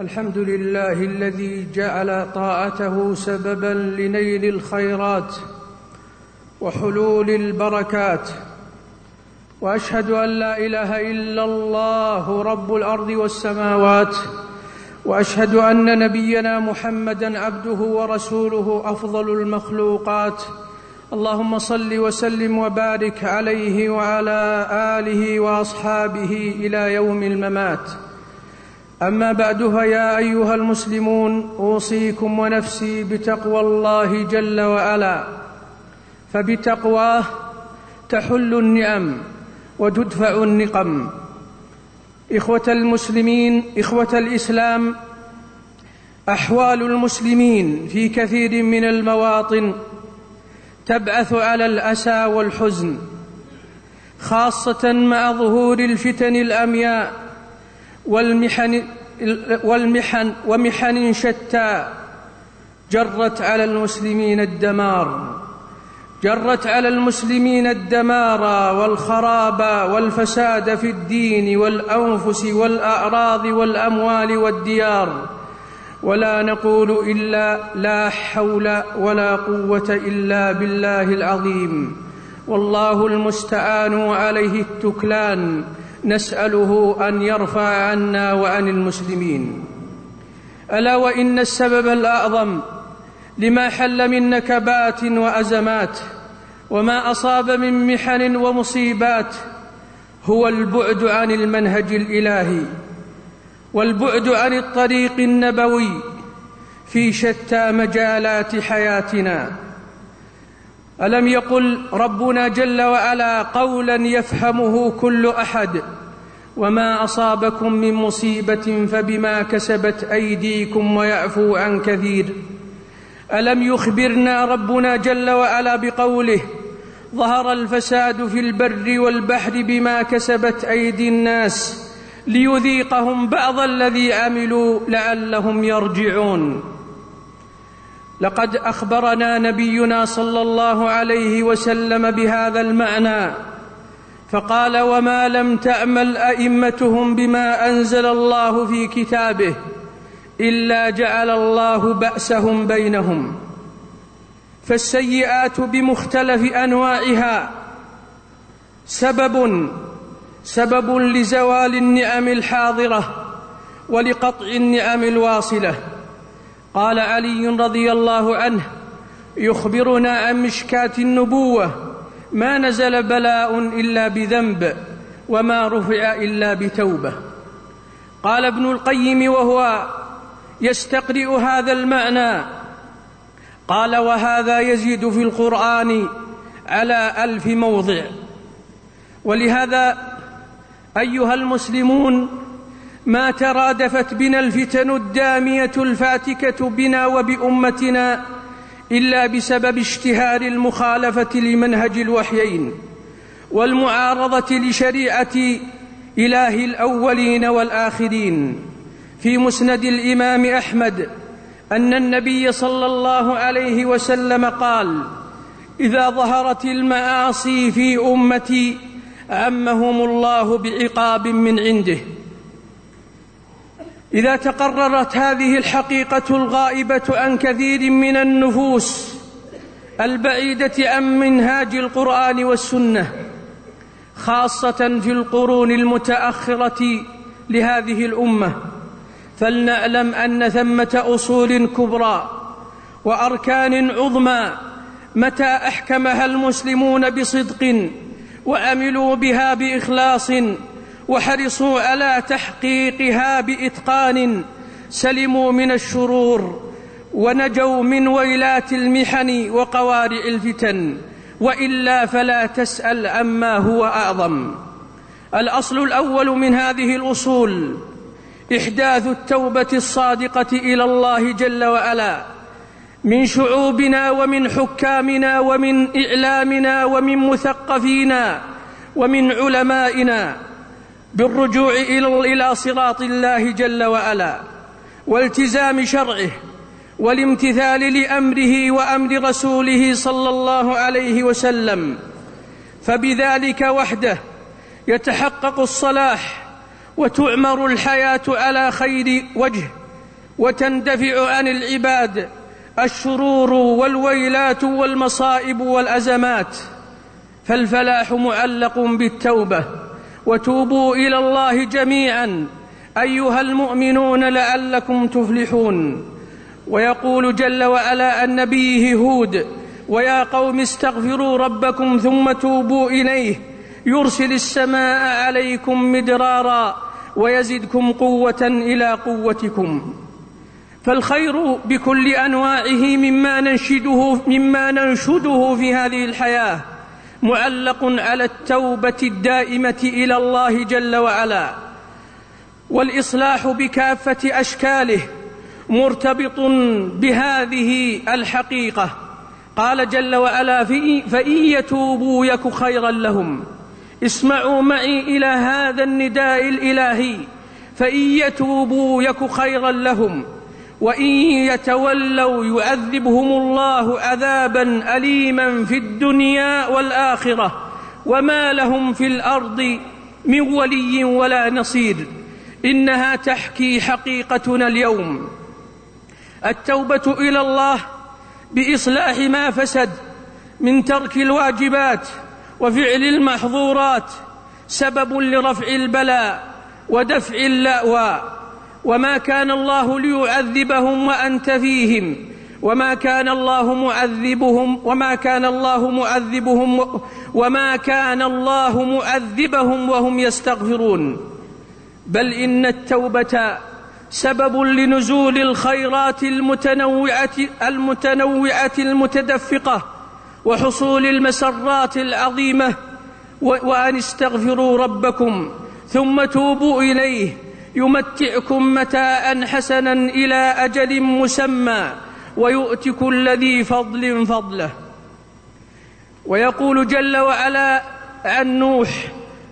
الحمد لله الذي جعل طاعته سببا لنيل الخيرات وحلول البركات وأشهد أن لا إله إلا الله رب الأرض والسماوات وأشهد أن نبينا محمدا عبده ورسوله أفضل المخلوقات. اللهم صل وسلم وبارك عليه وعلى آله وأصحابه إلى يوم الممات. أما بعد فيا أيها المسلمون أوصيكم ونفسي بتقوى الله جل وعلا فبتقواه تحل النعم وتدفع النقم. إخوة المسلمين إخوة الإسلام أحوال المسلمين في كثير من المواطن تبعث على الأسى والحزن خاصة مع ظهور الفتن الأمياء والمحن والمحن ومحن شتى. جرت على المسلمين الدمار. جرت على المسلمين الدمار والخراب والفساد في الدين والأنفس والأعراض والأموال والديار. ولا نقول إلا لا حول ولا قوة إلا بالله العظيم. والله المستعان وعليه التكلان. نسأله أن يرفع عنا وعن المسلمين. ألا وإن السبب الأعظم لما حل من نكبات وأزمات وما أصاب من محن ومصيبات هو البعد عن المنهج الإلهي والبعد عن الطريق النبوي في شتى مجالات حياتنا. ألم يقل ربنا جل وعلا قولا يفهمه كل أحد وما أصابكم من مصيبة فبما كسبت أيديكم ويعفو عن كثير ألم يخبرنا ربنا جل وعلا بقوله ظهر الفساد في البر والبحر بما كسبت أيدي الناس ليذيقهم بعض الذي عملوا لعلهم يرجعون لقد أخبرنا نبينا صلى الله عليه وسلم بهذا المعنى فقال وما لم تعمل أئمتهم بما أنزل الله في كتابه إلا جعل الله بأسهم بينهم فالسيئات بمختلف أنواعها سبب سبب لزوال النعم الحاضرة ولقطع النعم الواصلة. قال علي رضي الله عنه يخبرنا عن مشكاه النبوة ما نزل بلاء إلا بذنب وما رفع إلا بتوبة. قال ابن القيم وهو يستقرئ هذا المعنى. قال وهذا يزيد في القرآن على ألف موضع. ولهذا أيها المسلمون ما ترادفت بنا الفتن الدامية الفاتكة بنا وبأمتنا إلا بسبب اشتهار المخالفة لمنهج الوحيين والمعارضة لشريعة إله الأولين والآخرين. في مسند الإمام أحمد أن النبي صلى الله عليه وسلم قال إذا ظهرت المعاصي في أمتي عمهم الله بعقاب من عنده. إذا تقررت هذه الحقيقة الغائبة عن كثير من النفوس البعيدة عن منهاج القرآن والسنة خاصة في القرون المتأخرة لهذه الأمة فلنعلم أن ثمة أصول كبرى وأركان عظمى متى أحكمها المسلمون بصدق وعملوا بها بإخلاص وحرصوا على تحقيقها بإتقان سلموا من الشرور ونجوا من ويلات المحن وقوارع الفتن وإلا فلا تسأل عما هو أعظم. الأصل الأول من هذه الأصول إحداث التوبة الصادقة إلى الله جل وعلا من شعوبنا ومن حكامنا ومن إعلامنا ومن مثقفينا ومن علمائنا. بالرجوع إلى صراط الله جل وعلا والتزام شرعه والامتثال لأمره وأمر رسوله صلى الله عليه وسلم. فبذلك وحده يتحقق الصلاح وتعمر الحياة على خير وجه وتندفع عن العباد الشرور والويلات والمصائب والأزمات. فالفلاح معلق بالتوبة. وتوبوا إلى الله جميعا. أيها المؤمنون لعلكم تفلحون. ويقول جل وعلا عن نبيه هود ويا قوم استغفروا ربكم ثم توبوا إليه. يرسل السماء عليكم مدرارا ويزدكم قوة إلى قوتكم. فالخير بكل أنواعه مما ننشده مما ننشده في هذه الحياة. معلق على التوبة الدائمة إلى الله جل وعلا. والإصلاح بكافة أشكاله مرتبط بهذه الحقيقة. قال جل وعلا فان يتوبوا يك خيرا لهم. اسمعوا معي إلى هذا النداء الإلهي. فإن يتوبوا يك خيرا لهم. وإن يتولوا يعذبهم الله عذابا اليما في الدنيا والآخرة وما لهم في الأرض من ولي ولا نصير. إنها تحكي حقيقتنا اليوم. التوبة إلى الله بإصلاح ما فسد من ترك الواجبات وفعل المحظورات سبب لرفع البلاء ودفع اللأوى. وما كان الله ليعذبهم وأنت فيهم. وما كان الله معذبهم وما كان الله معذبهم وما كان الله معذبهم وهم يستغفرون. بل إن التوبة سبب لنزول الخيرات المتنوعة المتنوعة المتدفقة وحصول المسرات العظيمة وأن استغفروا ربكم ثم توبوا إليه. يمتعكم متاء حسنا إلى أجل مسمى ويؤت كل ذي فضل فضله. ويقول جل وعلا عن نوح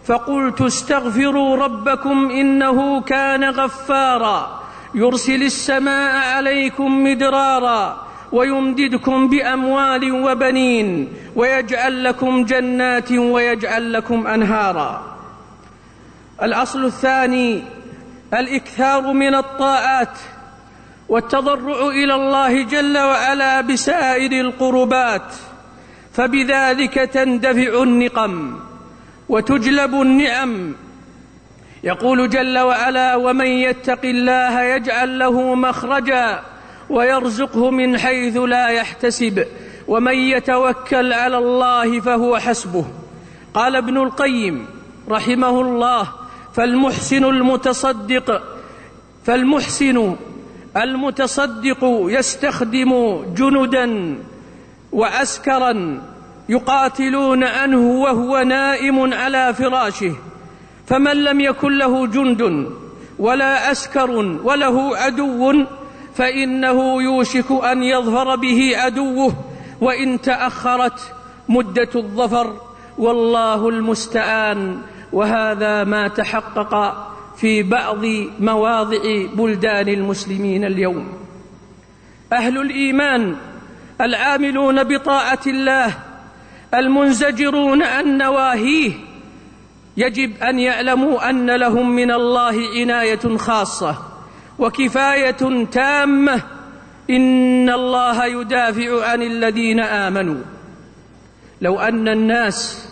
فقلت استغفروا ربكم إنه كان غفارا. يرسل السماء عليكم مدرارا ويمددكم بأموال وبنين ويجعل لكم جنات ويجعل لكم أنهارا. الأصل الثاني الإكثار من الطاعات والتضرع إلى الله جل وعلا بسائر القربات فبذلك تندفع النقم وتجلب النعم. يقول جل وعلا ومن يتق الله يجعل له مخرجا ويرزقه من حيث لا يحتسب ومن يتوكل على الله فهو حسبه. قال ابن القيم رحمه الله فالمحسن المتصدق فالمحسن المتصدق يستخدم جندا وعسكرا يقاتلون عنه وهو نائم على فراشه فمن لم يكن له جند ولا عسكر وله عدو فإنه يوشك أن يظفر به عدوه وإن تأخرت مدة الظفر والله المستعان. وهذا ما تحقق في بعض مواضع بلدان المسلمين اليوم. أهل الإيمان العاملون بطاعة الله المنزجرون عن نواهيه يجب أن يعلموا أن لهم من الله عناية خاصة وكفاية تامة. إن الله يدافع عن الذين آمنوا. لو أن الناس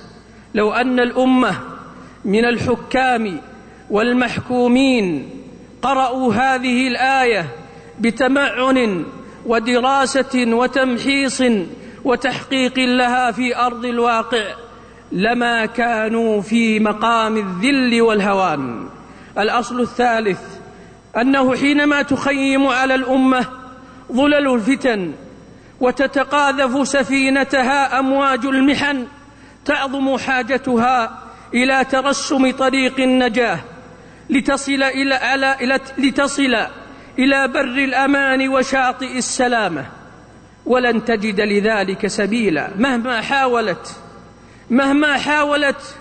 لو أن الأمة من الحكام والمحكومين قرأوا هذه الآية بتمعن ودراسة وتمحيص وتحقيق لها في أرض الواقع لما كانوا في مقام الذل والهوان. الأصل الثالث أنه حينما تخيم على الأمة ظلل الفتن وتتقاذف سفينتها أمواج المحن تعظم حاجتها إلى ترسم طريق النجاة لتصل إلى, على لتصل إلى بر الأمان وشاطئ السلامة. ولن تجد لذلك سبيلا. مهما حاولت مهما حاولت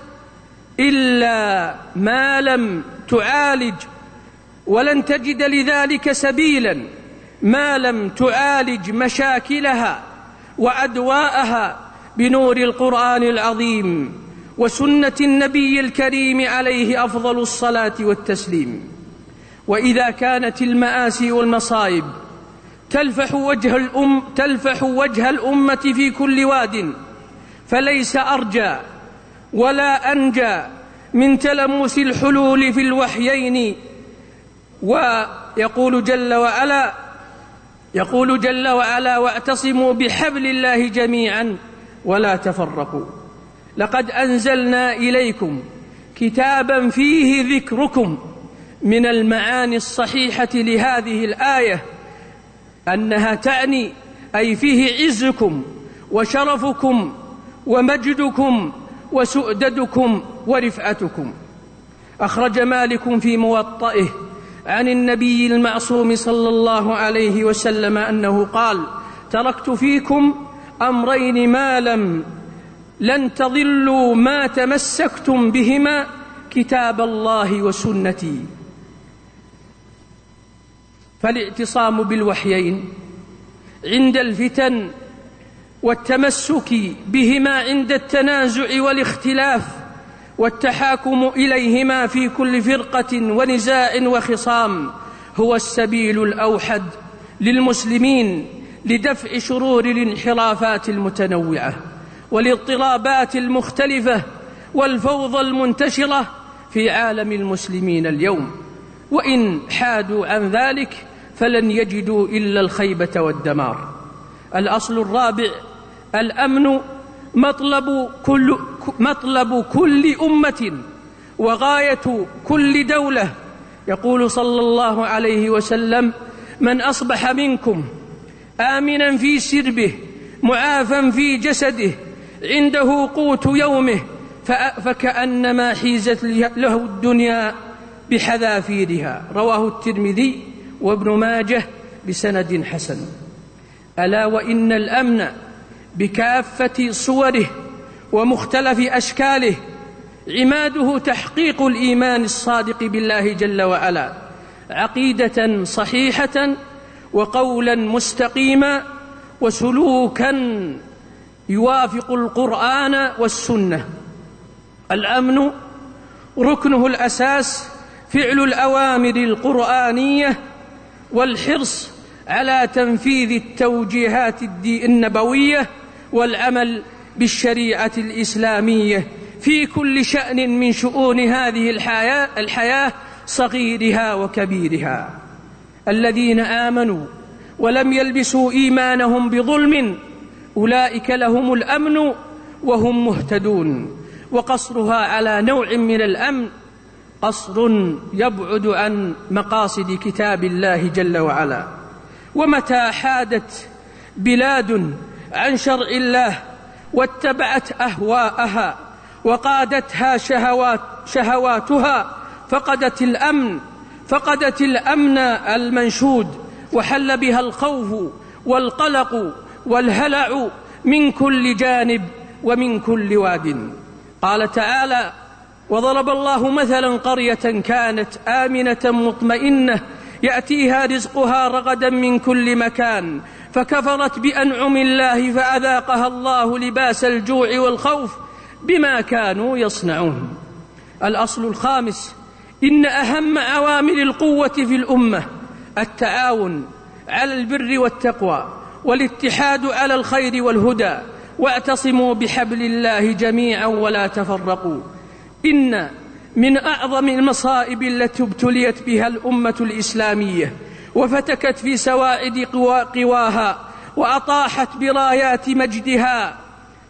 إلا ما لم تعالج. ولن تجد لذلك سبيلا. ما لم تعالج مشاكلها وأدواءها بنور القرآن العظيم. وسنة النبي الكريم عليه أفضل الصلاة والتسليم. وإذا كانت المآسي والمصائب تلفح وجه الأم تلفح وجه الأمة في كل واد. فليس أرجى ولا أنجى من تلمس الحلول في الوحيين. ويقول جل وعلا يقول جل وعلا واعتصموا بحبل الله جميعا ولا تفرقوا. لقد أنزلنا إليكم كتابا فيه ذكركم من المعاني الصحيحة لهذه الآية أنها تعني أي فيه عزكم وشرفكم ومجدكم وسؤددكم ورفعتكم. أخرج مالك في موطئه عن النبي المعصوم صلى الله عليه وسلم أنه قال تركت فيكم أمرين ما لم لن تضلوا ما تمسكتم بهما كتاب الله وسنتي. فالاعتصام بالوحيين عند الفتن والتمسك بهما عند التنازع والاختلاف والتحاكم إليهما في كل فرقة ونزاع وخصام هو السبيل الأوحد للمسلمين لدفع شرور الانحرافات المتنوعة. والاضطرابات المختلفة والفوضى المنتشرة في عالم المسلمين اليوم. وإن حادوا عن ذلك فلن يجدوا إلا الخيبة والدمار. الأصل الرابع الأمن مطلب كل مطلب كل أمة وغاية كل دولة. يقول صلى الله عليه وسلم من أصبح منكم آمنا في سربه معافا في جسده عنده قوت يومه فكأنما حيزت له الدنيا بحذافيرها. رواه الترمذي وابن ماجه بسند حسن. ألا وإن الأمن بكافة صوره ومختلف أشكاله عماده تحقيق الإيمان الصادق بالله جل وعلا. عقيدة صحيحة وقولا مستقيما وسلوكا يوافق القرآن والسنة. الأمن ركنه الأساس فعل الأوامر القرآنية والحرص على تنفيذ التوجيهات النبوية والعمل بالشريعة الإسلامية. في كل شأن من شؤون هذه الحياة, الحياة صغيرها وكبيرها. الذين آمنوا ولم يلبسوا إيمانهم بظلم أولئك لهم الأمن وهم مهتدون. وقصرها على نوع من الأمن قصر يبعد عن مقاصد كتاب الله جل وعلا. ومتى حادت بلاد عن شرع الله واتبعت أهواءها وقادتها شهوات شهواتها فقدت الامن فقدت الأمن المنشود وحل بها الخوف والقلق والهلع من كل جانب ومن كل واد. قال تعالى وضرب الله مثلا قرية كانت آمنة مطمئنة يأتيها رزقها رغدا من كل مكان فكفرت بأنعم الله فأذاقها الله لباس الجوع والخوف بما كانوا يصنعون. الأصل الخامس إن أهم عوامل القوة في الأمة التعاون على البر والتقوى. والاتحاد على الخير والهدى واعتصموا بحبل الله جميعا ولا تفرقوا. إن من أعظم المصائب التي ابتليت بها الأمة الإسلامية وفتكت في سواعد قواها وأطاحت برايات مجدها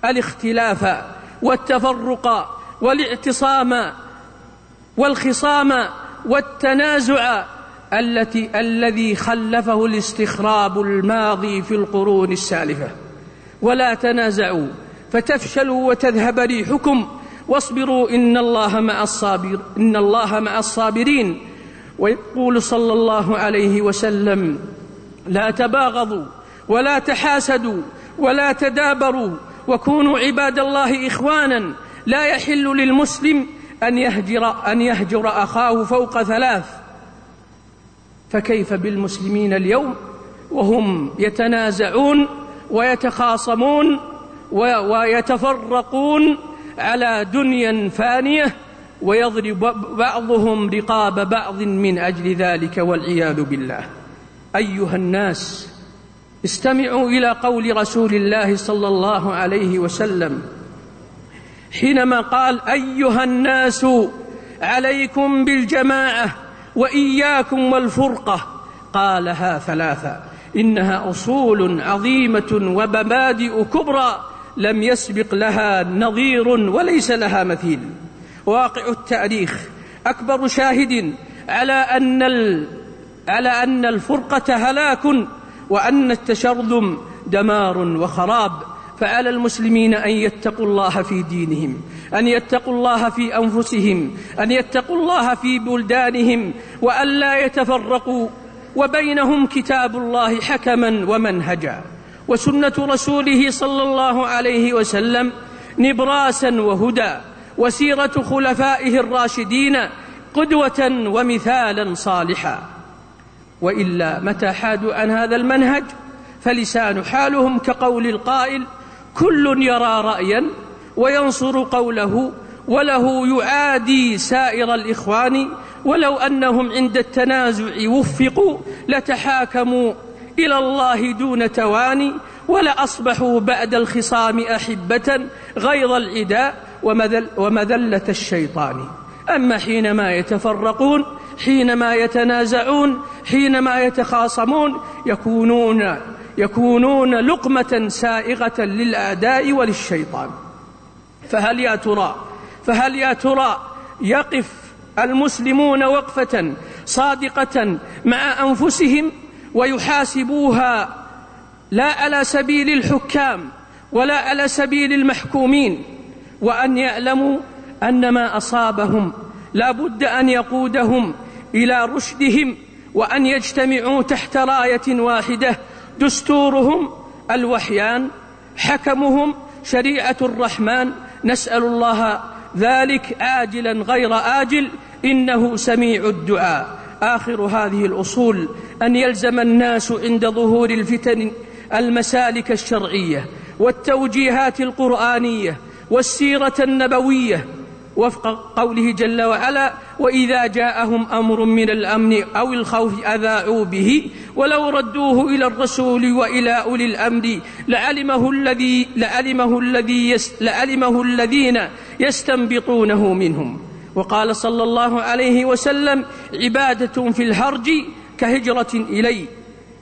الاختلاف والتفرق والاعتصام والخصام والتنازع التي الذي خلفه الاستخراب الماضي في القرون السالفة. ولا تنازعوا فتفشلوا وتذهب ريحكم. واصبروا إن الله مع الصابر إن الله مع الصابرين. ويقول صلى الله عليه وسلم لا تباغضوا ولا تحاسدوا ولا تدابروا. وكونوا عباد الله إخوانا. لا يحل للمسلم أن يهجر أن يهجر أخاه فوق ثلاث. فكيف بالمسلمين اليوم وهم يتنازعون ويتخاصمون ويتفرقون على دنيا فانية ويضرب بعضهم رقاب بعض من أجل ذلك والعياذ بالله. أيها الناس استمعوا إلى قول رسول الله صلى الله عليه وسلم حينما قال أيها الناس عليكم بالجماعة وإياكم والفرقة. قالها ثلاثا إنها أصول عظيمة ومبادئ كبرى لم يسبق لها نظير وليس لها مثيل. واقع التاريخ أكبر شاهد على أن على أن الفرقة هلاك وأن التشرذم دمار وخراب. فعلى المسلمين أن يتقوا الله في دينهم أن يتقوا الله في أنفسهم أن يتقوا الله في بلدانهم وأن لا يتفرقوا وبينهم كتاب الله حكما ومنهجا. وسنة رسوله صلى الله عليه وسلم نبراسا وهدى وسيرة خلفائه الراشدين قدوة ومثالا صالحا. وإلا متى حادوا عن هذا المنهج؟ فلسان حالهم كقول القائل كل يرى رأيا وينصر قوله وله يعادي سائر الإخوان ولو أنهم عند التنازع وفقوا لتحاكموا إلى الله دون تواني ولاصبحوا بعد الخصام أحبة غيظ العداء ومذل ومذلة الشيطان. أما حينما يتفرقون حينما يتنازعون حينما يتخاصمون يكونون يكونون لقمة سائغة للاعداء وللشيطان. فهل يا ترى فهل يا ترى يقف المسلمون وقفة صادقة مع أنفسهم ويحاسبوها لا على سبيل الحكام ولا على سبيل المحكومين وأن يعلموا أن ما أصابهم لا بد أن يقودهم إلى رشدهم وأن يجتمعوا تحت راية واحدة دستورهم الوحيان حكمهم شريعة الرحمن نسأل الله ذلك آجلا غير آجل إنه سميع الدعاء. آخر هذه الأصول أن يلزم الناس عند ظهور الفتن المسالك الشرعية والتوجيهات القرآنية والسيرة النبوية وفق قوله جل وعلا واذا جاءهم أمر من الامن أو الخوف اذاعوا به ولو ردوه إلى الرسول والى اولي الامر لعلمه الذي لعلمه الذي يس لعلمه الذين يستنبطونه منهم. وقال صلى الله عليه وسلم عباده في الهرج كهجره الي.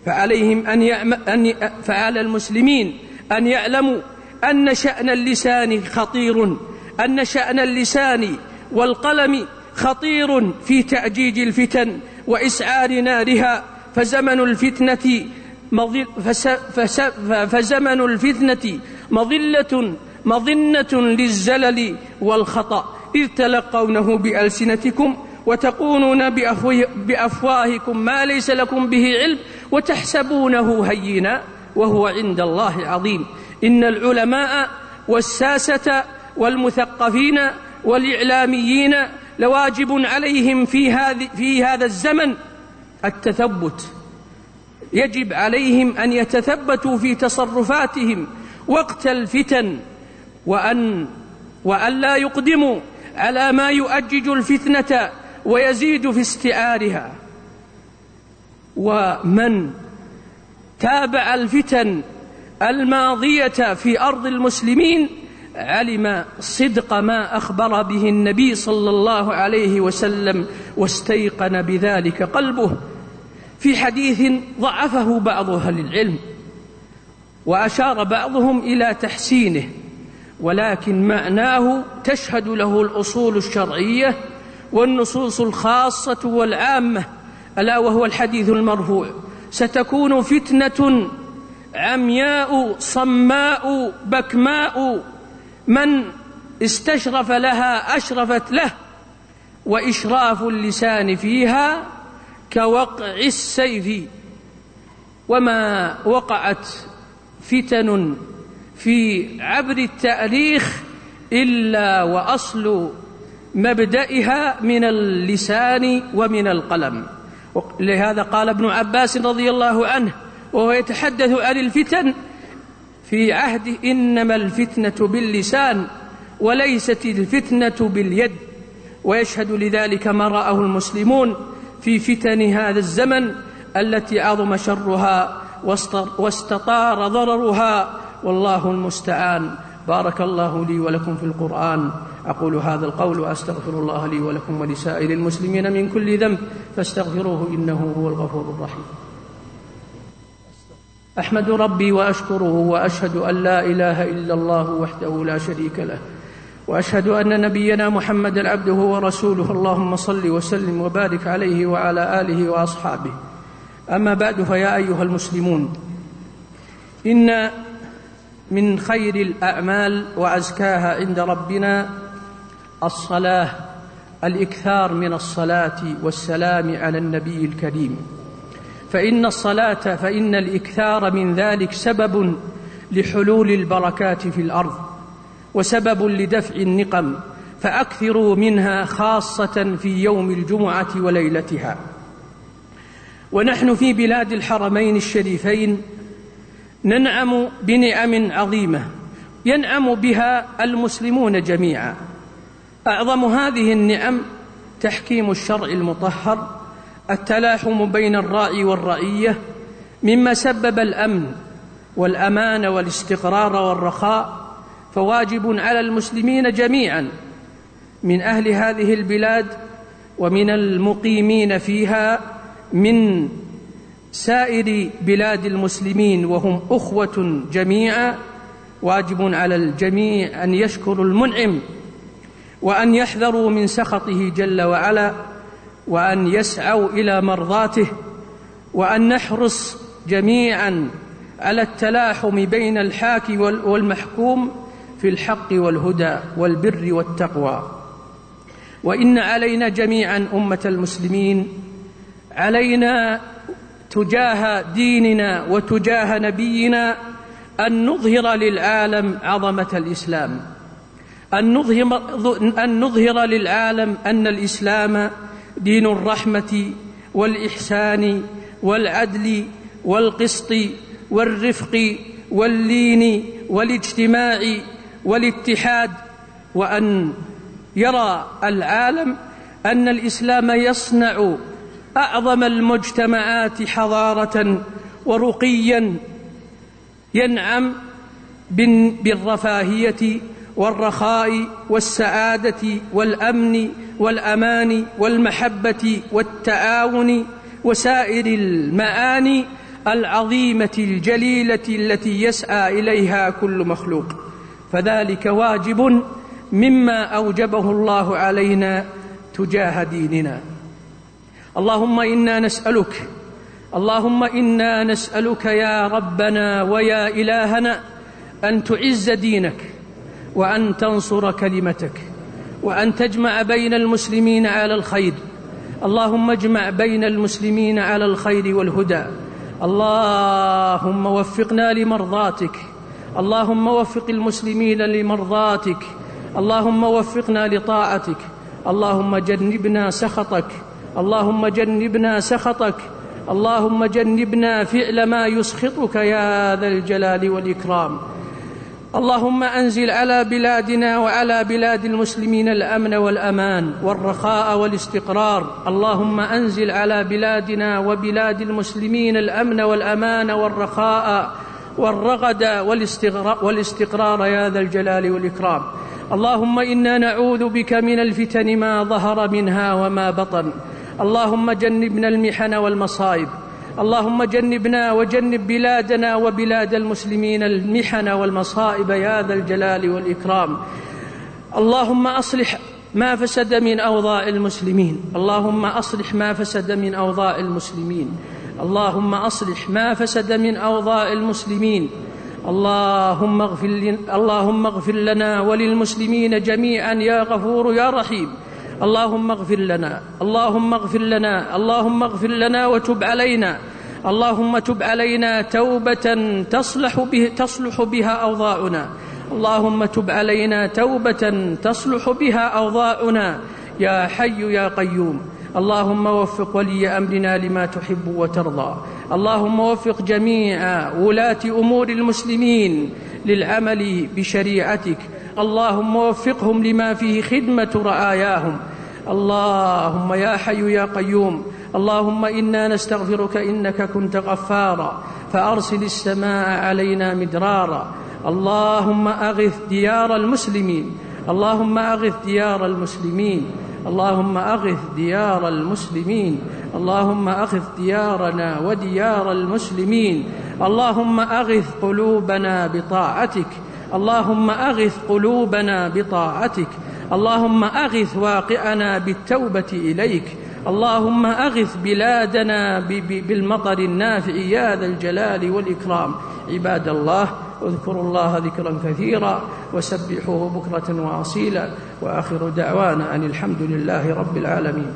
فعليهم ان أن فعلى المسلمين ان يعلموا ان شان اللسان خطير. أن شأن اللسان والقلم خطير في تأجيج الفتن وإسعار نارها فزمن الفتنة فزمن الفتنة مظلة مظنة للزلل والخطأ. إذ تلقونه بألسنتكم وتقولون بأفواهكم ما ليس لكم به علم وتحسبونه هينا وهو عند الله عظيم. إن العلماء والساسة والمثقفين والإعلاميين لواجب عليهم في هذه في هذا الزمن التثبت. يجب عليهم أن يتثبتوا في تصرفاتهم وقت الفتن وأن وأن لا يقدموا على ما يؤجج الفتنة ويزيد في استعارها. ومن تابع الفتن الماضية في أرض المسلمين علم صدق ما أخبر به النبي صلى الله عليه وسلم واستيقن بذلك قلبه. في حديث ضعفه بعض أهل العلم وأشار بعضهم إلى تحسينه ولكن معناه تشهد له الأصول الشرعية والنصوص الخاصة والعامة ألا وهو الحديث المرفوع. ستكون فتنة عمياء صماء بكماء من استشرف لها أشرفت له وإشراف اللسان فيها كوقع السيف وما وقعت فتن في عبر التاريخ إلا وأصل مبدئها من اللسان ومن القلم. لهذا قال ابن عباس رضي الله عنه وهو يتحدث عن الفتن في عهد إنما الفتنة باللسان وليست الفتنة باليد. ويشهد لذلك ما رآه المسلمون في فتن هذا الزمن التي عظم شرها واستطار ضررها. والله المستعان. بارك الله لي ولكم في القرآن. أقول هذا القول وأستغفر الله لي ولكم ولسائر المسلمين من كل ذنب. فاستغفروه إنه هو الغفور الرحيم. أحمد ربي وأشكره وأشهد أن لا إله إلا الله وحده لا شريك له وأشهد أن نبينا محمدا عبده ورسوله. اللهم صل وسلم وبارك عليه وعلى آله وأصحابه. أما بعد فيا أيها المسلمون إن من خير الأعمال وأزكاها عند ربنا الصلاة الإكثار من الصلاة والسلام على النبي الكريم. فإن الصلاة فإن الإكثار من ذلك سبب لحلول البركات في الأرض وسبب لدفع النقم فأكثروا منها خاصة في يوم الجمعة وليلتها. ونحن في بلاد الحرمين الشريفين ننعم بنعم عظيمة ينعم بها المسلمون جميعا. أعظم هذه النعم تحكيم الشرع المطهر التلاحم بين الراعي والرعيه مما سبب الأمن والأمان والاستقرار والرخاء فواجب على المسلمين جميعا من أهل هذه البلاد ومن المقيمين فيها من سائر بلاد المسلمين وهم أخوة جميعا واجب على الجميع أن يشكروا المنعم وأن يحذروا من سخطه جل وعلا وأن يسعوا إلى مرضاته وأن نحرص جميعا على التلاحم بين الحاكم والمحكوم في الحق والهدى والبر والتقوى. وإن علينا جميعا أمة المسلمين علينا تجاه ديننا وتجاه نبينا أن نظهر للعالم عظمة الإسلام. أن نظهر, أن نظهر للعالم أن الإسلام دين الرحمة والإحسان والعدل والقسط والرفق واللين والاجتماع والاتحاد وأن يرى العالم أن الإسلام يصنع أعظم المجتمعات حضارة ورقيا ينعم بالرفاهية والرخاء والسعادة والأمن والأمان والمحبة والتعاون وسائر المعاني العظيمة الجليلة التي يسعى إليها كل مخلوق. فذلك واجب مما أوجبه الله علينا تجاه ديننا. اللهم إنا نسألك اللهم إنا نسألك يا ربنا ويا إلهنا أن تعز دينك وأن تنصر كلمتك وأن تجمع بين المسلمين على الخير. اللهم اجمع بين المسلمين على الخير والهدى. اللهم وفقنا لمرضاتك. اللهم وفق المسلمين لمرضاتك. اللهم وفقنا لطاعتك. اللهم جنبنا سخطك. اللهم جنبنا سخطك. اللهم جنبنا فعل ما يسخطك يا ذا الجلال والإكرام. اللهم أنزل على بلادنا وعلى بلاد المسلمين الأمن والأمان والرخاء والاستقرار. اللهم أنزل على بلادنا وبلاد المسلمين الأمن والأمان والرخاء والرغد والاستقرار يا ذا الجلال والإكرام. اللهم إنا نعوذ بك من الفتن ما ظهر منها وما بطن. اللهم جنبنا المحن والمصائب. اللهم جنبنا وجنب بلادنا وبلاد المسلمين المحن والمصائب يا ذا الجلال والإكرام. اللهم أصلح ما فسد من أوضاع المسلمين. اللهم أصلح ما فسد من أوضاع المسلمين. اللهم أصلح ما فسد من أوضاع المسلمين. اللهم اغفر اللهم اغفر لنا وللمسلمين جميعا يا غفور يا رحيم. اللهم اغفر لنا اللهم اغفر لنا اللهم اغفر لنا وتب علينا اللهم تب علينا توبة تصلح به تصلح بها أوضاعنا اللهم تب علينا توبة تصلح بها أوضاعنا يا حي يا قيوم اللهم وفق ولي أمرنا لما تحب وترضى اللهم وفق جميع ولاة أمور المسلمين للعمل بشريعتك اللهم وفقهم لما فيه خدمة رعاياهم اللهم يا حي يا قيوم اللهم إنا نستغفرك إنك كنت غفارا فأرسل السماء علينا مدرارا اللهم أغث ديار المسلمين اللهم أغث ديار المسلمين اللهم أغث ديار المسلمين اللهم أغث ديارنا وديار المسلمين اللهم أغث قلوبنا بطاعتك اللهم أغث قلوبنا بطاعتك اللهم أغث واقعنا بالتوبة إليك. اللهم أغث بلادنا بالمطر النافع يا ذا الجلال والإكرام. عباد الله اذكروا الله ذكرا كثيرا وسبحوه بكرة وأصيلا. وآخر دعوانا أن الحمد لله رب العالمين.